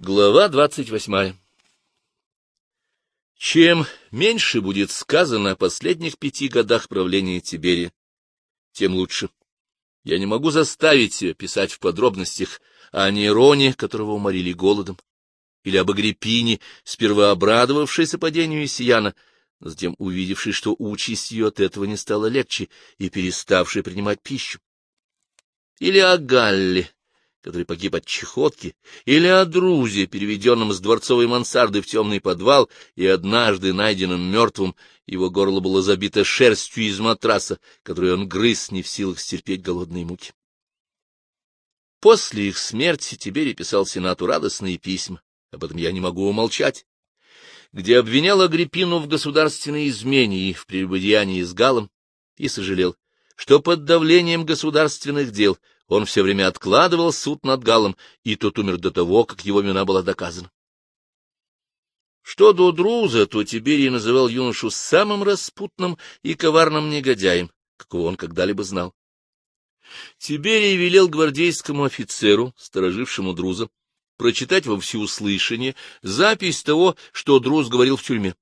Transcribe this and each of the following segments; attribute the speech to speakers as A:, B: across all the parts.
A: Глава двадцать восьмая Чем меньше будет сказано о последних пяти годах правления Тиберия, тем лучше. Я не могу заставить себя писать в подробностях о Нероне, которого уморили голодом, или об Агриппине, сперва обрадовавшейся падению Исияна, затем увидевшей, что участь ее от этого не стала легче и переставшей принимать пищу. Или о Галле, который погиб от чехотки, или о Друзе, переведенном с дворцовой мансарды в темный подвал и однажды найденном мертвым, его горло было забито шерстью из матраса, которую он грыз, не в силах стерпеть голодные муки. После их смерти Тиберий писал Сенату радостные письма, об этом я не могу умолчать, где обвинял Агриппину в государственной измене и в прелюбодеянии с Галом, и сожалел, что под давлением государственных дел он все время откладывал суд над Галом, и тот умер до того, как его вина была доказана. Что до Друза, то Тиберий называл юношу самым распутным и коварным негодяем, какого он когда-либо знал. Тиберий велел гвардейскому офицеру, сторожившему Друза, прочитать во всеуслышание запись того, что Друз говорил в тюрьме.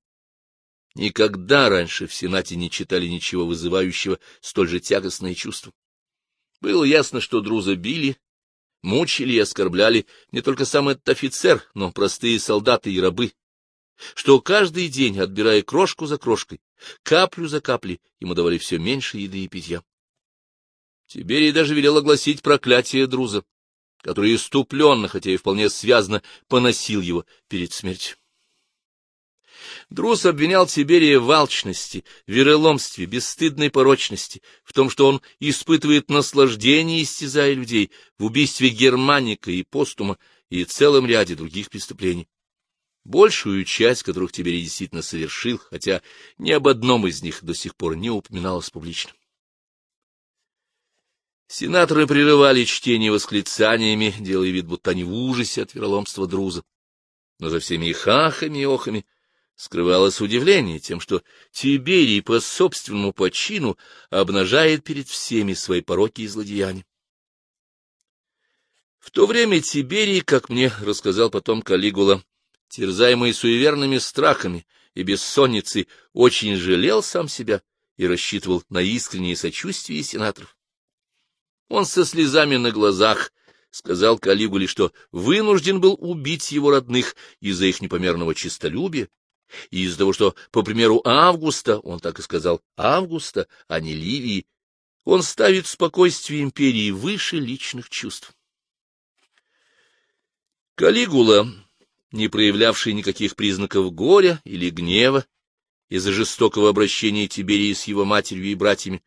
A: Никогда раньше в Сенате не читали ничего вызывающего столь же тягостное чувство. Было ясно, что Друза били, мучили и оскорбляли не только сам этот офицер, но простые солдаты и рабы, что каждый день, отбирая крошку за крошкой, каплю за каплей, ему давали все меньше еды и питья. Тиберий даже велел огласить проклятие Друза, который иступленно, хотя и вполне связно, поносил его перед смертью. Друз обвинял Тиберия в алчности, вероломстве, бесстыдной порочности, в том, что он испытывает наслаждение, истязая людей, в убийстве Германика и Постума и целом ряде других преступлений. Большую часть которых Тиберий действительно совершил, хотя ни об одном из них до сих пор не упоминалось публично. Сенаторы прерывали чтение восклицаниями, делая вид, будто они в ужасе от вероломства Друза. Но за всеми их ахами и охами скрывалось удивление тем, что Тиберий по собственному почину обнажает перед всеми свои пороки и злодеяния. В то время Тиберий, как мне рассказал потом Калигула, терзаемый суеверными страхами и бессонницей, очень жалел сам себя и рассчитывал на искреннее сочувствие сенаторов. Он со слезами на глазах сказал Калигуле, что вынужден был убить его родных из-за их непомерного честолюбия, и из-за того, что, по примеру Августа, он так и сказал Августа, а не Ливии, он ставит спокойствие империи выше личных чувств. Калигула, не проявлявший никаких признаков горя или гнева из-за жестокого обращения Тиберии с его матерью и братьями,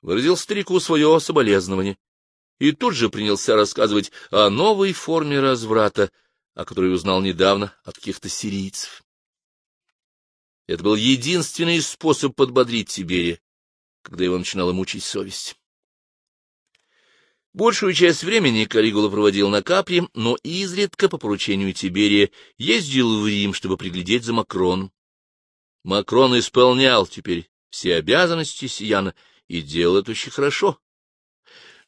A: выразил старику свое соболезнование и тут же принялся рассказывать о новой форме разврата, о которой узнал недавно от каких-то сирийцев. Это был единственный способ подбодрить Тиберия, когда его начинала мучить совесть. Большую часть времени Калигула проводил на Капре, но изредка по поручению Тиберия ездил в Рим, чтобы приглядеть за Макроном. Макрон исполнял теперь все обязанности Сияна и делал это очень хорошо.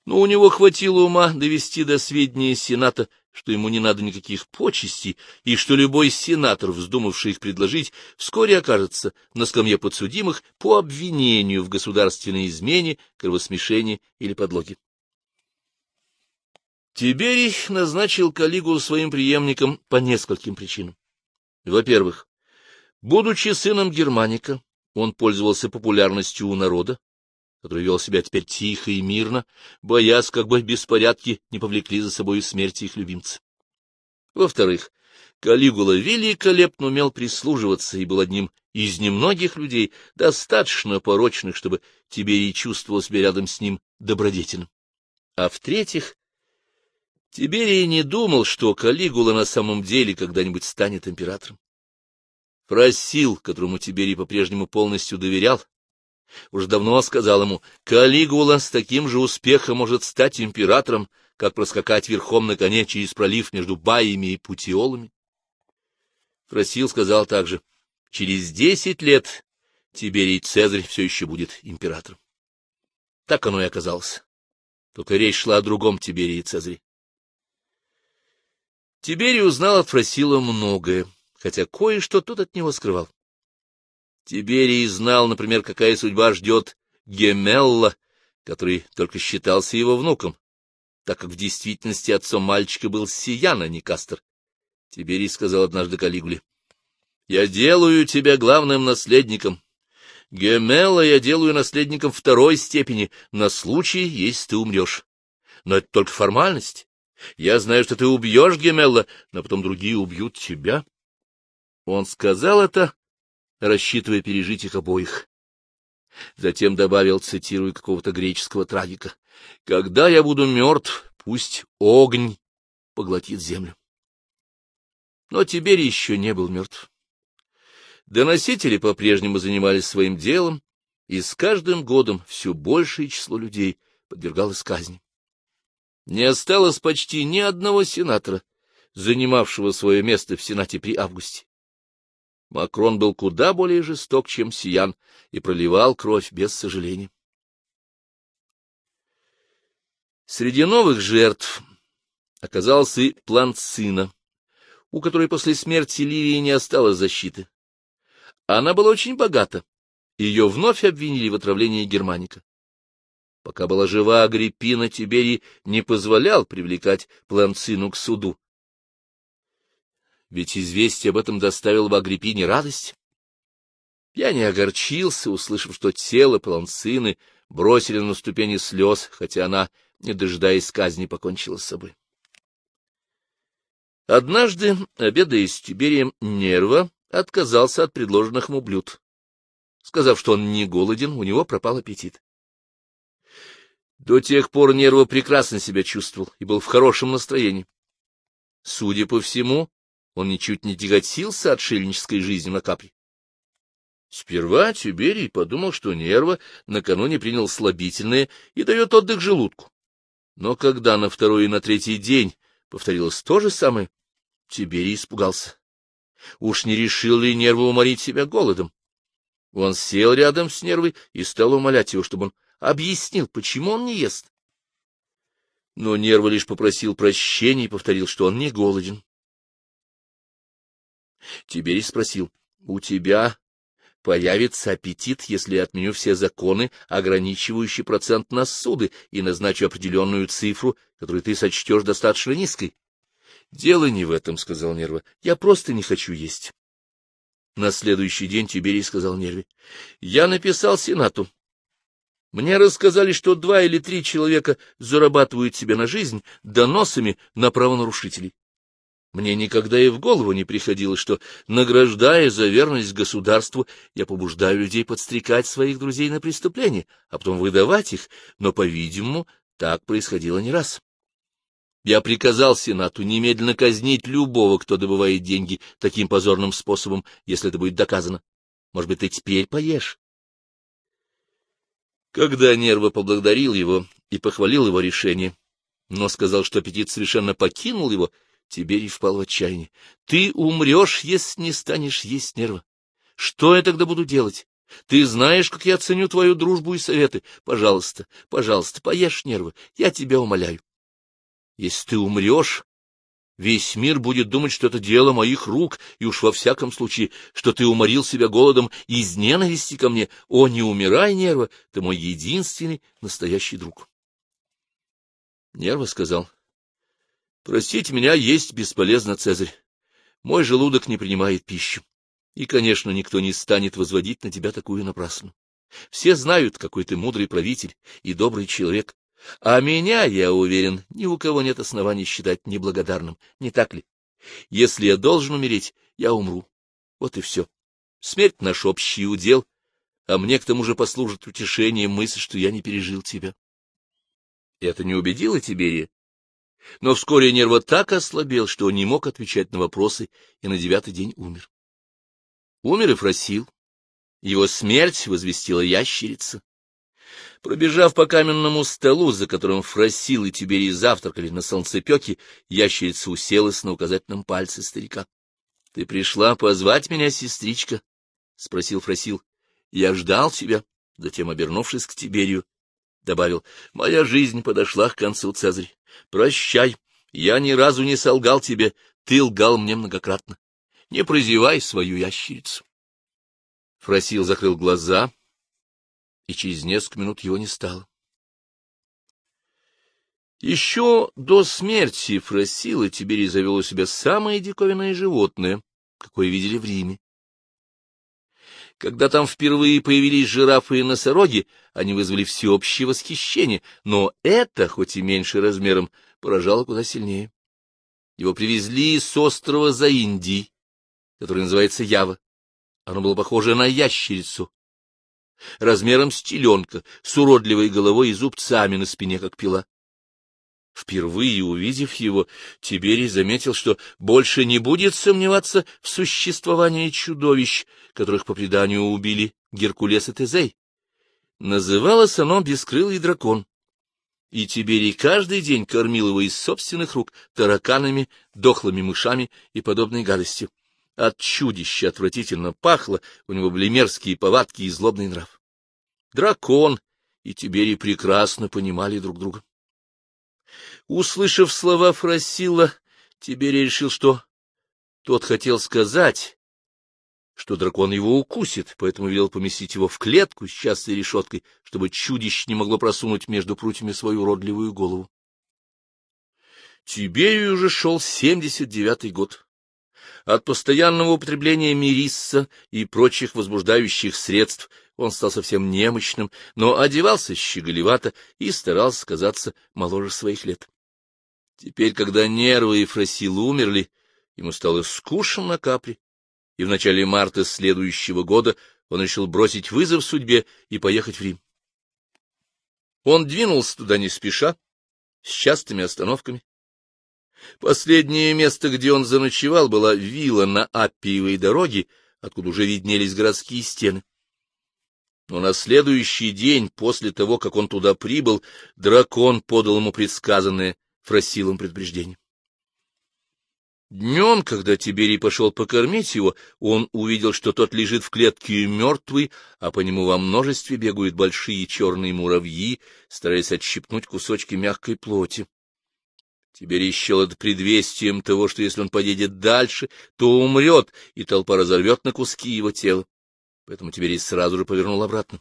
A: Но у него хватило ума довести до сведения Сената, что ему не надо никаких почестей, и что любой сенатор, вздумавший их предложить, вскоре окажется на скамье подсудимых по обвинению в государственной измене, кровосмешении или подлоге. Тиберий назначил Калигулу своим преемником по нескольким причинам. Во-первых, будучи сыном Германика, он пользовался популярностью у народа, который вел себя теперь тихо и мирно, боясь, как бы беспорядки не повлекли за собой смерть их любимца. Во-вторых, Калигула великолепно умел прислуживаться и был одним из немногих людей, достаточно порочных, чтобы Тиберий чувствовал себя рядом с ним добродетельным. А в-третьих, Тиберий не думал, что Калигула на самом деле когда-нибудь станет императором. Просил, которому Тиберий по-прежнему полностью доверял, уже давно сказал ему, Калигула с таким же успехом может стать императором, как проскакать верхом на коне через пролив между Баями и Путиолами. Фросил сказал также, через десять лет Тиберий Цезарь все еще будет императором. Так оно и оказалось. Только речь шла о другом Тиберии Цезаре. Тиберий узнал от Фросила многое, хотя кое-что тот от него скрывал. Тиберий знал, например, какая судьба ждет Гемелла, который только считался его внуком, так как в действительности отцом мальчика был Сиян, а не Кастер. Тиберий сказал однажды Калигуле, — Я делаю тебя главным наследником. Гемелла я делаю наследником второй степени, на случай, если ты умрешь. Но это только формальность. Я знаю, что ты убьешь Гемелла, но потом другие убьют тебя. Он сказал это, рассчитывая пережить их обоих. Затем добавил, цитируя какого-то греческого трагика, «Когда я буду мертв, пусть огонь поглотит землю». Но Тиберий еще не был мертв. Доносители по-прежнему занимались своим делом, и с каждым годом все большее число людей подвергалось казни. Не осталось почти ни одного сенатора, занимавшего свое место в Сенате при Августе. Макрон был куда более жесток, чем Сиян, и проливал кровь без сожаления. Среди новых жертв оказался и Планцина, у которой после смерти Ливии не осталось защиты. Она была очень богата. Ее вновь обвинили в отравлении Германика. Пока была жива Агриппина, Тиберий не позволял привлекать Планцину к суду. Ведь известие об этом доставило бы Агриппине радость. Я не огорчился, услышав, что тело Планцины бросили на ступени слез, хотя она, не дожидаясь казни, покончила с собой. Однажды, обедая с Тиберием, Нерва отказался от предложенных ему блюд. Сказав, что он не голоден, у него пропал аппетит. До тех пор Нерва прекрасно себя чувствовал и был в хорошем настроении. Судя по всему, он ничуть не тяготился отшельнической жизни на капре. Сперва Тиберий подумал, что Нерва накануне принял слабительное и дает отдых желудку. Но когда на второй и на третий день повторилось то же самое, Тиберий испугался. Уж не решил ли Нерва уморить себя голодом? Он сел рядом с Нервой и стал умолять его, чтобы он объяснил, почему он не ест. Но Нерва лишь попросил прощения и повторил, что он не голоден. Тиберий спросил, — У тебя появится аппетит, если я отменю все законы, ограничивающие процент на суды, и назначу определенную цифру, которую ты сочтешь достаточно низкой? — Дело не в этом, — сказал Нерва. — Я просто не хочу есть. На следующий день Тиберий сказал Нерве. — Я написал Сенату. Мне рассказали, что два или три человека зарабатывают себе на жизнь доносами на правонарушителей. Мне никогда и в голову не приходило, что, награждая за верность государству, я побуждаю людей подстрекать своих друзей на преступления, а потом выдавать их, но, по-видимому, так происходило не раз. Я приказал Сенату немедленно казнить любого, кто добывает деньги таким позорным способом, если это будет доказано. Может быть, ты теперь поешь? Когда Нерва поблагодарил его и похвалил его решение, но сказал, что аппетит совершенно покинул его, Тиберий впал в отчаяние. — Ты умрешь, если не станешь есть Нерва. Что я тогда буду делать? Ты знаешь, как я ценю твою дружбу и советы. Пожалуйста, пожалуйста, поешь Нерва, я тебя умоляю. Если ты умрешь, весь мир будет думать, что это дело моих рук, и уж во всяком случае, что ты уморил себя голодом из ненависти ко мне. О, не умирай, Нерва, ты мой единственный настоящий друг. Нерва сказал, — Простите меня, есть бесполезно, Цезарь. Мой желудок не принимает пищу. И, конечно, никто не станет возводить на тебя такую напрасну. Все знают, какой ты мудрый правитель и добрый человек. А меня, я уверен, ни у кого нет оснований считать неблагодарным, не так ли? Если я должен умереть, я умру. Вот и все. Смерть — наш общий удел, а мне к тому же послужит утешением мысль, что я не пережил тебя. Это не убедило Тиберия. Но вскоре Нерва так ослабел, что не мог отвечать на вопросы, и на девятый день умер. Умер и Фросил. Его смерть возвестила ящерица. Пробежав по каменному столу, за которым Фросил и Тиберий завтракали на солнцепеке, ящерица уселась на указательном пальце старика. — Ты пришла позвать меня, сестричка? — спросил Фросил. — Я ждал тебя. Затем, обернувшись к Тиберию, добавил. — Моя жизнь подошла к концу, Цезарь. Прощай. Я ни разу не солгал тебе, ты лгал мне многократно. Не прозевай свою ящерицу. Фросил закрыл глаза, и через несколько минут его не стало. Еще до смерти Фросила Тиберий завел у себя самое диковинное животное, какое видели в Риме. Когда там впервые появились жирафы и носороги, они вызвали всеобщее восхищение, но это, хоть и меньше размером, поражало куда сильнее. Его привезли с острова за Индией, который называется Ява. Оно было похоже на ящерицу, размером с теленка, с уродливой головой и зубцами на спине, как пила. Впервые увидев его, Тиберий заметил, что больше не будет сомневаться в существовании чудовищ, которых по преданию убили Геркулес и Тезей. Называлось оно «Бескрылый дракон». И Тиберий каждый день кормил его из собственных рук тараканами, дохлыми мышами и подобной гадостью. От чудища отвратительно пахло, у него были мерзкие повадки и злобный нрав. Дракон и Тиберий прекрасно понимали друг друга. Услышав слова Фросила, Тиберий решил, что тот хотел сказать, что дракон его укусит, поэтому велел поместить его в клетку с частой решеткой, чтобы чудище не могло просунуть между прутьями свою уродливую голову. Тиберию уже шел семьдесят девятый год. От постоянного употребления мирисса и прочих возбуждающих средств он стал совсем немощным, но одевался щеголевато и старался казаться моложе своих лет. Теперь, когда нервы и Фросил умерли, ему стало скучно на капре, и в начале марта следующего года он решил бросить вызов судьбе и поехать в Рим. Он двинулся туда не спеша, с частыми остановками. Последнее место, где он заночевал, была вилла на Аппиевой дороге, откуда уже виднелись городские стены. Но на следующий день, после того, как он туда прибыл, дракон подал ему предсказанное Фросилом предупреждение. Днем, когда Тиберий пошел покормить его, он увидел, что тот лежит в клетке мертвый, а по нему во множестве бегают большие черные муравьи, стараясь отщипнуть кусочки мягкой плоти. Тиберий счел это предвестием того, что если он поедет дальше, то умрет, и толпа разорвет на куски его тела. Поэтому Тиберий сразу же повернул обратно.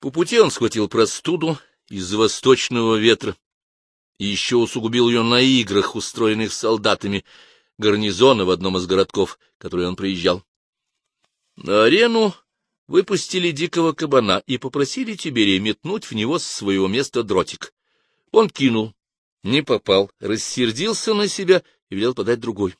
A: По пути он схватил простуду из-за восточного ветра, и еще усугубил ее на играх, устроенных солдатами гарнизона в одном из городков, который он проезжал. На арену выпустили дикого кабана и попросили Тиберия метнуть в него с своего места дротик. Он кинул, не попал, рассердился на себя и велел подать другой.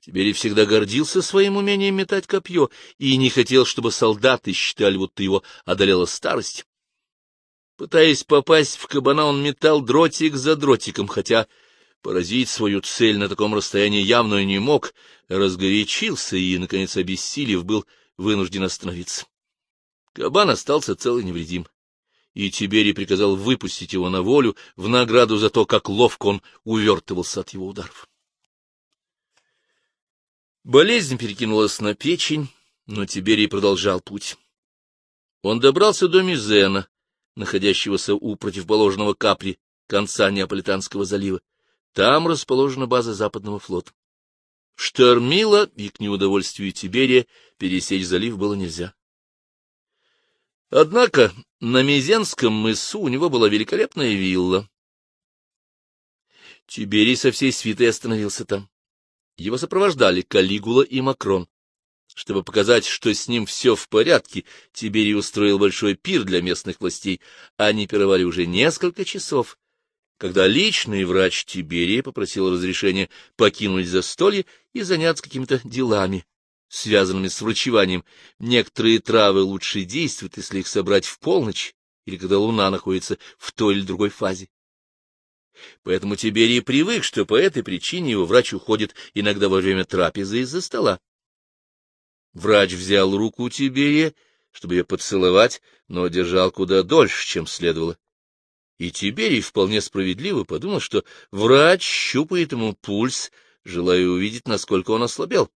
A: Тиберий всегда гордился своим умением метать копье и не хотел, чтобы солдаты считали, будто его одолела старость. Пытаясь попасть в кабана, он метал дротик за дротиком, хотя поразить свою цель на таком расстоянии явно не мог, разгорячился и, наконец, обессилев, был вынужден остановиться. Кабан остался цел и невредим, и Тиберий приказал выпустить его на волю в награду за то, как ловко он увертывался от его ударов. Болезнь перекинулась на печень, но Тиберий продолжал путь. Он добрался до Мизена, находящегося у противоположного Капри, конца Неаполитанского залива. Там расположена база Западного флота. Штормило, и к неудовольствию Тиберия пересечь залив было нельзя. Однако на Мезенском мысу у него была великолепная вилла. Тиберий со всей свитой остановился там. Его сопровождали Калигула и Макрон. Чтобы показать, что с ним все в порядке, Тиберий устроил большой пир для местных властей. Они пировали уже несколько часов, когда личный врач Тиберия попросил разрешения покинуть застолье и заняться какими-то делами, связанными с врачеванием. Некоторые травы лучше действуют, если их собрать в полночь или когда луна находится в той или другой фазе. Поэтому Тиберий привык, что по этой причине его врач уходит иногда во время трапезы из-за стола. Врач взял руку Тиберия, чтобы ее поцеловать, но держал куда дольше, чем следовало. И Тиберий вполне справедливо подумал, что врач щупает ему пульс, желая увидеть, насколько он ослабел.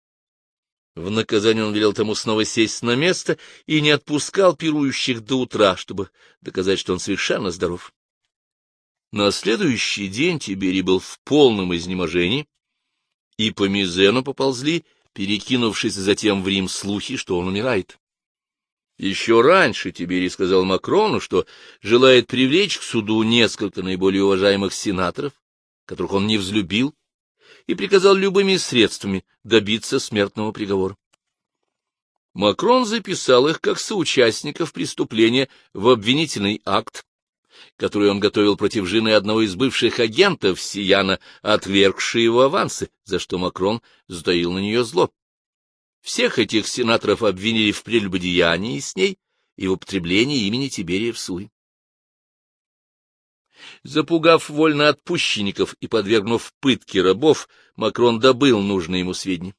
A: В наказание он велел тому снова сесть на место и не отпускал пирующих до утра, чтобы доказать, что он совершенно здоров. На следующий день Тиберий был в полном изнеможении, и по Мизену поползли, перекинувшись затем в Рим слухи, что он умирает. Еще раньше Тиберий сказал Макрону, что желает привлечь к суду несколько наиболее уважаемых сенаторов, которых он не взлюбил, и приказал любыми средствами добиться смертного приговора. Макрон записал их как соучастников преступления в обвинительный акт, который он готовил против жены одного из бывших агентов Сияна, отвергшей его авансы, за что Макрон затаил на нее зло. Всех этих сенаторов обвинили в прелюбодеянии с ней и в употреблении имени Тиберия в суе. Запугав вольноотпущенников и подвергнув пытке рабов, Макрон добыл нужные ему сведения.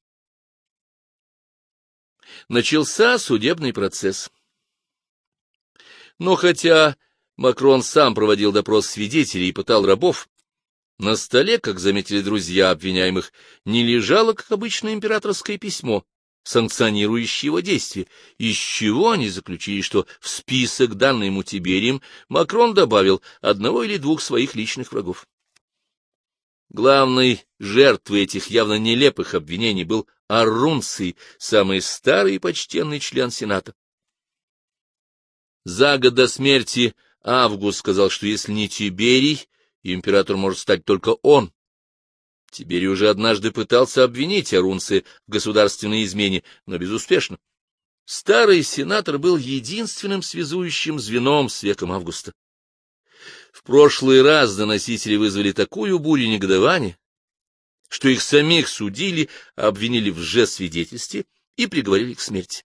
A: Начался судебный процесс. Но хотя Макрон сам проводил допрос свидетелей и пытал рабов, на столе, как заметили друзья обвиняемых, не лежало, как обычно, императорское письмо, санкционирующее его действия, из чего они заключили, что в список, данный ему Тиберием, Макрон добавил одного или двух своих личных врагов. Главной жертвой этих явно нелепых обвинений был Арунций, самый старый и почтенный член Сената. За год до смерти Август сказал, что если не Тиберий, император может стать только он. Тиберий уже однажды пытался обвинить Арунция в государственной измене, но безуспешно. Старый сенатор был единственным связующим звеном с веком Августа. В прошлый раз доносители вызвали такую бурю негодования, что их самих судили, обвинили в лжесвидетельстве и приговорили к смерти.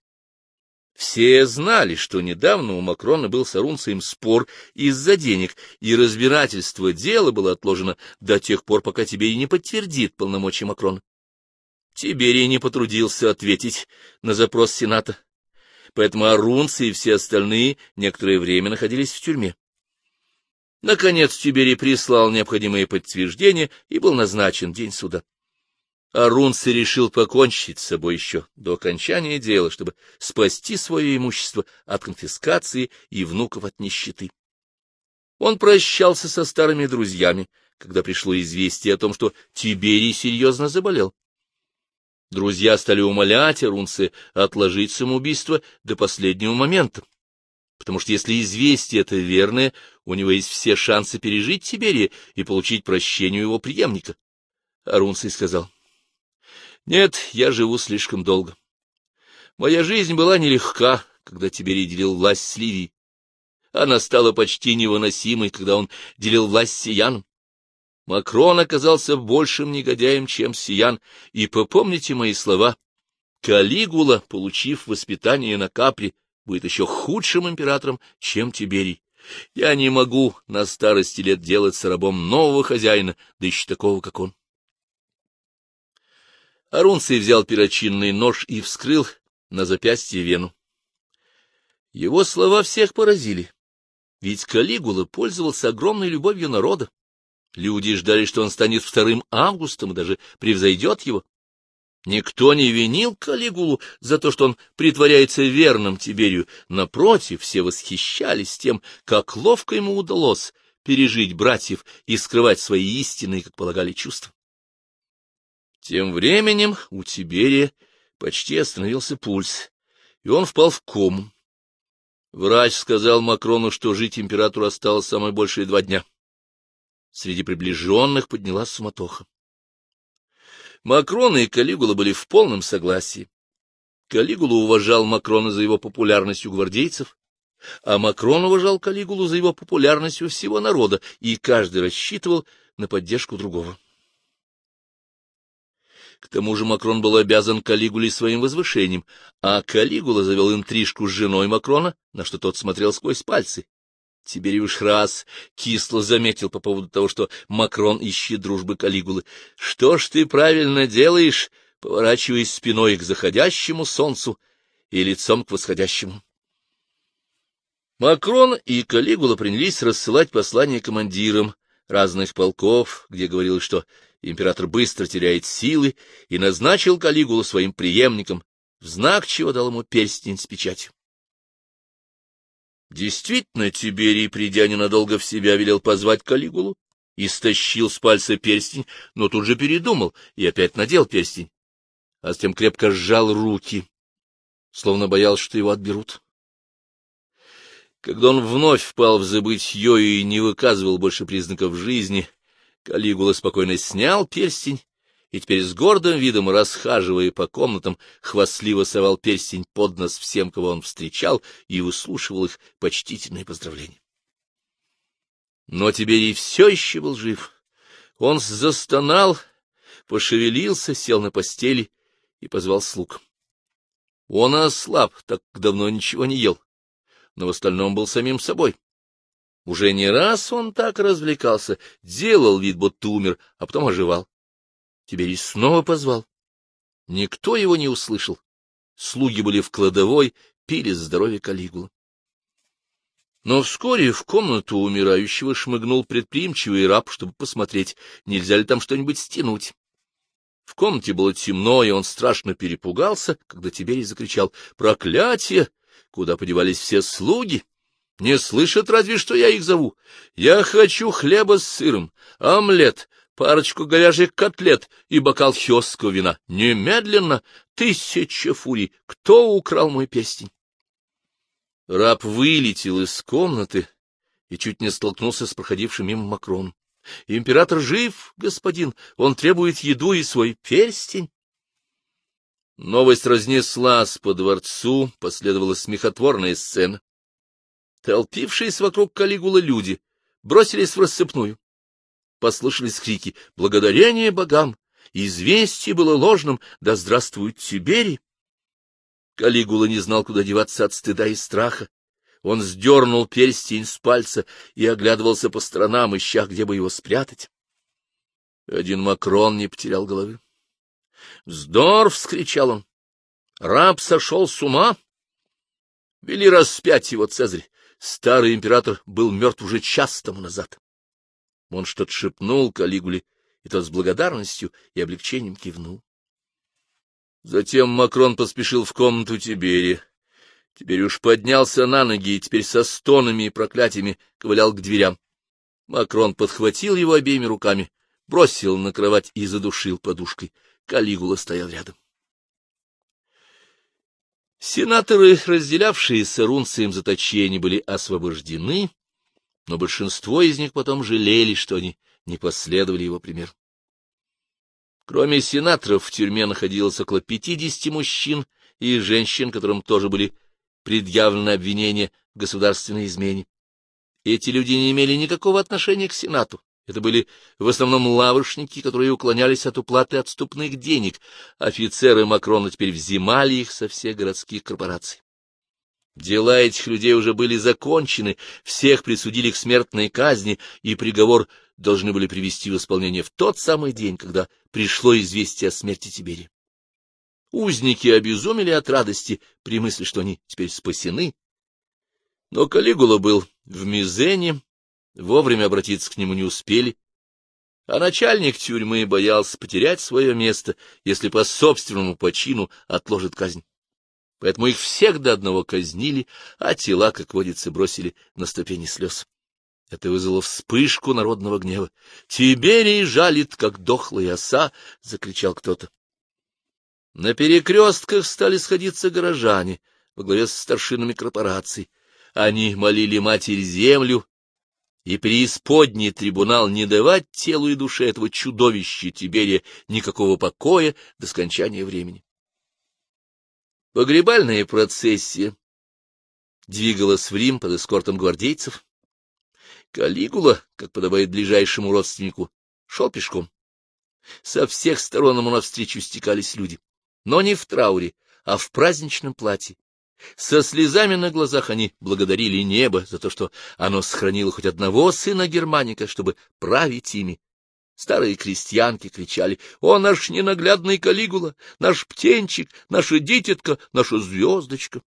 A: Все знали, что недавно у Макрона был с Арунцием спор из-за денег, и разбирательство дела было отложено до тех пор, пока Тиберий не подтвердит полномочия Макрона. Тиберий не потрудился ответить на запрос Сената, поэтому Арунций и все остальные некоторое время находились в тюрьме. Наконец Тиберий прислал необходимые подтверждения и был назначен день суда. Арунци решил покончить с собой еще до окончания дела, чтобы спасти свое имущество от конфискации и внуков от нищеты. Он прощался со старыми друзьями, когда пришло известие о том, что Тиберий серьезно заболел. Друзья стали умолять Арунце отложить самоубийство до последнего момента, потому что если известие это верное, у него есть все шансы пережить Тиберия и получить прощение у его преемника. Арунций сказал, нет, я живу слишком долго. Моя жизнь была нелегка, когда Тиберий делил власть с Ливией. Она стала почти невыносимой, когда он делил власть с Сияном. Макрон оказался большим негодяем, чем Сиян, и попомните мои слова. Калигула, получив воспитание на Капре, будет еще худшим императором, чем Тиберий. Я не могу на старости лет делаться рабом нового хозяина, да еще такого, как он. Арунций взял перочинный нож и вскрыл на запястье вену. Его слова всех поразили, ведь Калигула пользовался огромной любовью народа. Люди ждали, что он станет вторым августом и даже превзойдет его. Никто не винил Калигулу за то, что он притворяется верным Тиберию. Напротив, все восхищались тем, как ловко ему удалось пережить братьев и скрывать свои истинные, как полагали, чувства. Тем временем у Тиберия почти остановился пульс, и он впал в кому. Врач сказал Макрону, что жить императору осталось самое большее два дня. Среди приближенных поднялась суматоха. Макрон и Калигула были в полном согласии. Калигула уважал Макрона за его популярность у гвардейцев, а Макрон уважал Калигулу за его популярность у всего народа, и каждый рассчитывал на поддержку другого. К тому же Макрон был обязан Калигуле своим возвышением, а Калигула завел интрижку с женой Макрона, на что тот смотрел сквозь пальцы. Тибериуш раз кисло заметил по поводу того, что Макрон ищет дружбы Калигулы. — Что ж ты правильно делаешь, поворачиваясь спиной к заходящему солнцу и лицом к восходящему? Макрон и Калигула принялись рассылать послания командирам разных полков, где говорилось, что император быстро теряет силы и назначил Калигулу своим преемником, в знак чего дал ему перстень с печатью. Действительно, Тиберий, придя ненадолго в себя, велел позвать Калигулу и стащил с пальца перстень, но тут же передумал и опять надел перстень, а затем крепко сжал руки, словно боялся, что его отберут. Когда он вновь впал в забытье и не выказывал больше признаков жизни, Калигула спокойно снял перстень и теперь с гордым видом, расхаживая по комнатам, хвастливо совал перстень под нос всем, кого он встречал, и выслушивал их почтительные поздравления. Но Тиберий все еще был жив. Он застонал, пошевелился, сел на постели и позвал слуг. Он ослаб, так давно ничего не ел, но в остальном был самим собой. Уже не раз он так развлекался, делал вид, будто умер, а потом оживал. Тиберий снова позвал. Никто его не услышал. Слуги были в кладовой, пили здоровье Калигулы. Но вскоре в комнату умирающего шмыгнул предприимчивый раб, чтобы посмотреть, нельзя ли там что-нибудь стянуть. В комнате было темно, и он страшно перепугался, когда Тиберий закричал «Проклятие! Куда подевались все слуги? Не слышат разве, что я их зову? Я хочу хлеба с сыром, омлет, парочку говяжьих котлет и бокал хёстского вина. Немедленно! Тысяча фурий! Кто украл мой перстень?» Раб вылетел из комнаты и чуть не столкнулся с проходившим мимо Макроном. Император жив, господин, он требует еду и свой перстень. Новость разнеслась по дворцу, последовала смехотворная сцена. Толпившиеся вокруг Калигулы люди бросились в рассыпную. Послышались крики «Благодарение богам! Известие было ложным! Да здравствует Тиберий!» Калигула не знал, куда деваться от стыда и страха. Он сдернул перстень с пальца и оглядывался по сторонам, ища, где бы его спрятать. Один Макрон не потерял головы. «Вздор!» — вскричал он. «Раб сошел с ума!» Вели распять его, Цезарь. Старый император был мертв уже час тому назад. Он что-то шепнул Калигуле, и тот с благодарностью и облегчением кивнул. Затем Макрон поспешил в комнату Тиберия. Теперь уж поднялся на ноги и теперь со стонами и проклятиями ковылял к дверям. Макрон подхватил его обеими руками, бросил на кровать и задушил подушкой. Калигула стоял рядом. Сенаторы, разделявшие с Ирунцием заточение, были освобождены, но большинство из них потом жалели, что они не последовали его примеру. Кроме сенаторов, в тюрьме находилось около пятидесяти мужчин и женщин, которым тоже были предъявлены обвинения в государственной измене. Эти люди не имели никакого отношения к Сенату. Это были в основном лавочники, которые уклонялись от уплаты отступных денег. Офицеры Макрона теперь взимали их со всех городских корпораций. Дела этих людей уже были закончены, всех присудили к смертной казни, и приговор должны были привести в исполнение в тот самый день, когда пришло известие о смерти Тибери. Узники обезумели от радости при мысли, что они теперь спасены. Но Калигула был в Мизене, вовремя обратиться к нему не успели, а начальник тюрьмы боялся потерять свое место, если по собственному почину отложит казнь. Поэтому их всех до одного казнили, а тела, как водится, бросили на ступени слез. Это вызвало вспышку народного гнева. «Тиберий жалит, как дохлая оса!» — закричал кто-то. На перекрестках стали сходиться горожане во главе с старшинами корпораций. Они молили Матерь Землю и преисподний трибунал не давать телу и душе этого чудовища Тиберия никакого покоя до скончания времени. Погребальная процессия двигалась в Рим под эскортом гвардейцев. Калигула, как подобает ближайшему родственнику, шел пешком. Со всех сторон ему навстречу стекались люди но не в трауре, а в праздничном платье. Со слезами на глазах они благодарили небо за то, что оно сохранило хоть одного сына Германика, чтобы править ими. Старые крестьянки кричали «О, наш ненаглядный Калигула, наш птенчик, наша дитятка, наша звездочка!»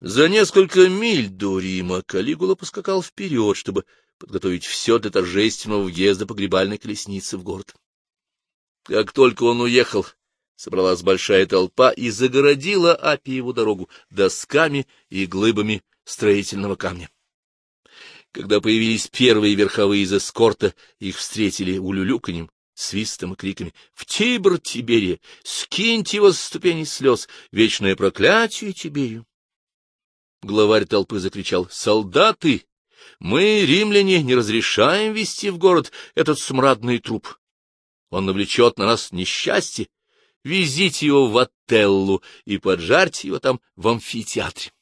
A: За несколько миль до Рима Калигула поскакал вперед, чтобы подготовить все для торжественного въезда погребальной колесницы в город. Как только он уехал, собралась большая толпа и загородила Апиеву дорогу досками и глыбами строительного камня. Когда появились первые верховые из эскорта, их встретили улюлюканьем, свистом и криками. — В Тибр, Тиберия! Скиньте его с ступеней слез! Вечное проклятие Тиберию! Главарь толпы закричал. — Солдаты! Мы, римляне, не разрешаем вести в город этот смрадный труп. Он навлечет на нас несчастье. Везите его в Отеллу и поджарьте его там в амфитеатре.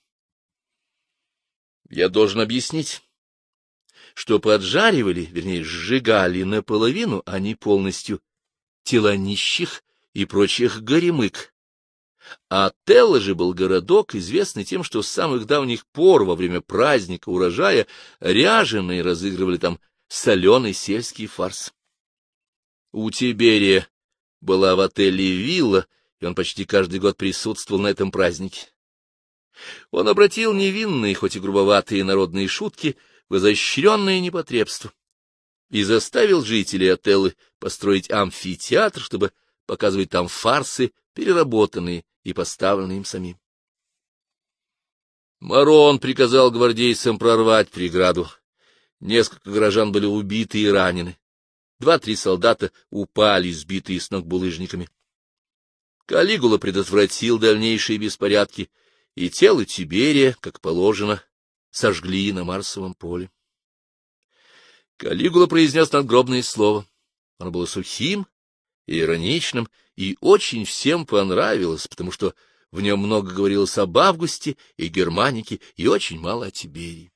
A: Я должен объяснить, что поджаривали, вернее, сжигали наполовину, а не полностью, тела нищих и прочих горемык. А Телла же был городок, известный тем, что с самых давних пор во время праздника урожая ряженые разыгрывали там соленый сельский фарс. У Тиберия была в отеле вилла, и он почти каждый год присутствовал на этом празднике. Он обратил невинные, хоть и грубоватые народные шутки в изощренное непотребство и заставил жителей Отеллы построить амфитеатр, чтобы показывать там фарсы, переработанные и поставленные им самим. Марон приказал гвардейцам прорвать преграду. Несколько горожан были убиты и ранены. Два-три солдата упали, сбитые с ног булыжниками. Калигула предотвратил дальнейшие беспорядки, и тело Тиберия, как положено, сожгли на Марсовом поле. Калигула произнес надгробное слово. Оно было сухим ироничным, и очень всем понравилось, потому что в нем много говорилось об Августе и Германике, и очень мало о Тиберии.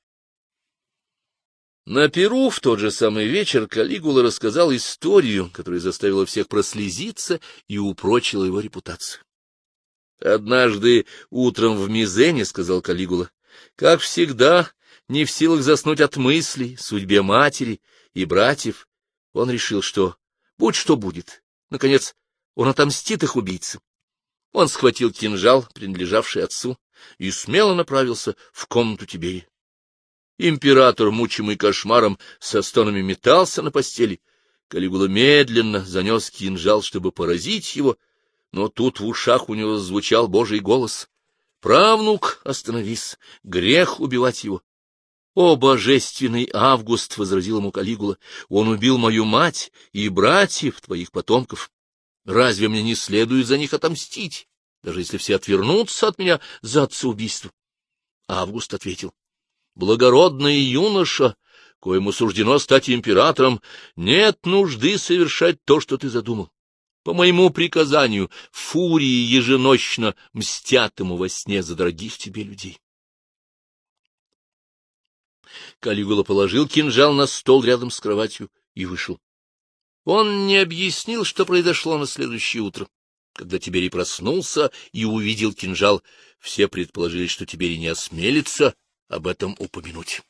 A: На Перу в тот же самый вечер Калигула рассказал историю, которая заставила всех прослезиться и упрочила его репутацию. Однажды утром в Мизене, — сказал Калигула, — как всегда, не в силах заснуть от мыслей, судьбе матери и братьев, он решил, что будь что будет, наконец, он отомстит их убийцам. Он схватил кинжал, принадлежавший отцу, и смело направился в комнату Тибери. Император, мучимый кошмаром, со стонами метался на постели. Калигула медленно занес кинжал, чтобы поразить его, но тут в ушах у него звучал Божий голос. «Правнук, остановись! Грех убивать его!» «О, божественный Август!» — возразил ему Калигула. «Он убил мою мать и братьев, твоих потомков. Разве мне не следует за них отомстить, даже если все отвернутся от меня за отцеубийство? Август ответил. — Благородный юноша, коему суждено стать императором, нет нужды совершать то, что ты задумал. По моему приказанию, фурии еженочно мстят ему во сне за дорогих тебе людей. Калигула положил кинжал на стол рядом с кроватью и вышел. Он не объяснил, что произошло на следующее утро. Когда Тиберий проснулся и увидел кинжал, все предположили, что Тиберий не осмелится об этом упомянуть.